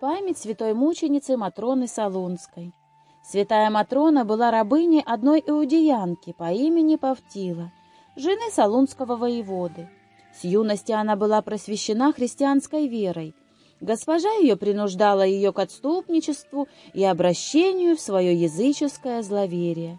Память святой мученицы Матроны Солунской. Святая Матрона была рабыней одной иудеянки по имени Павтила, жены Солунского воеводы. С юности она была просвещена христианской верой. Госпожа ее принуждала ее к отступничеству и обращению в свое языческое зловерие.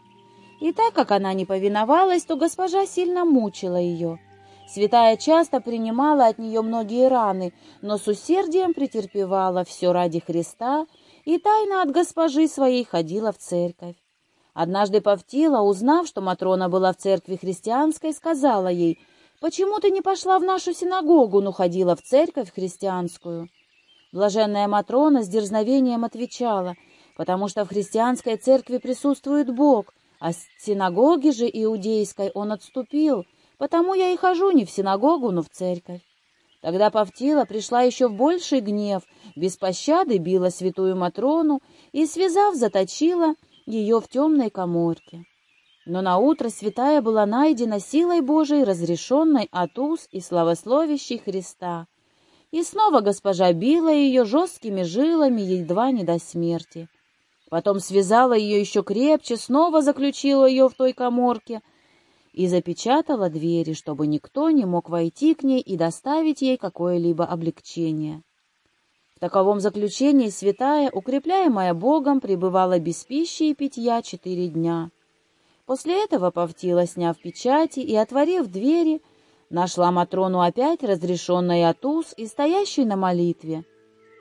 И так как она не повиновалась, то госпожа сильно мучила ее – Святая часто принимала от нее многие раны, но с усердием претерпевала все ради Христа и тайно от госпожи своей ходила в церковь. Однажды Павтила, узнав, что Матрона была в церкви христианской, сказала ей, «Почему ты не пошла в нашу синагогу, но ходила в церковь христианскую?» Блаженная Матрона с дерзновением отвечала, «Потому что в христианской церкви присутствует Бог, а с синагоги же иудейской он отступил, Потому я и хожу не в синагогу, но в церковь. Тогда Павтила пришла еще в больший гнев, без пощады била святую Матрону и, связав, заточила ее в темной коморке. Но наутро святая была найдена силой Божией, разрешенной от уз и славословящей Христа. И снова госпожа била ее жесткими жилами, едва не до смерти. Потом связала ее еще крепче, снова заключила ее в той коморке, и запечатала двери, чтобы никто не мог войти к ней и доставить ей какое-либо облегчение. В таковом заключении святая, укрепляемая Богом, пребывала без пищи и питья четыре дня. После этого Павтила, сняв печати и отворив двери, нашла Матрону опять разрешенной от уз и стоящей на молитве.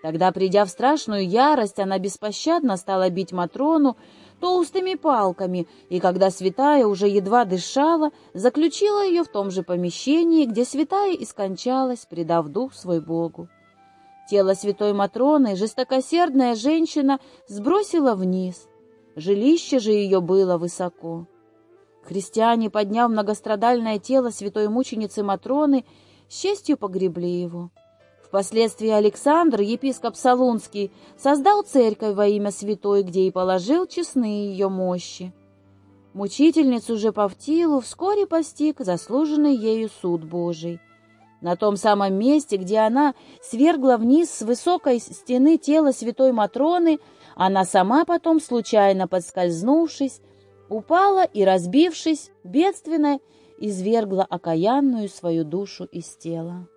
Тогда, придя в страшную ярость, она беспощадно стала бить Матрону, толстыми палками, и когда святая уже едва дышала, заключила ее в том же помещении, где святая и скончалась, предав дух свой Богу. Тело святой Матроны жестокосердная женщина сбросила вниз. Жилище же ее было высоко. Христиане, подняв многострадальное тело святой мученицы Матроны, с честью погребли его. Впоследствии Александр, епископ Солунский, создал церковь во имя святой, где и положил честные ее мощи. Мучительницу же Павтилу вскоре постиг заслуженный ею суд Божий. На том самом месте, где она свергла вниз с высокой стены тело святой Матроны, она сама потом, случайно подскользнувшись, упала и, разбившись, бедственно извергла окаянную свою душу из тела.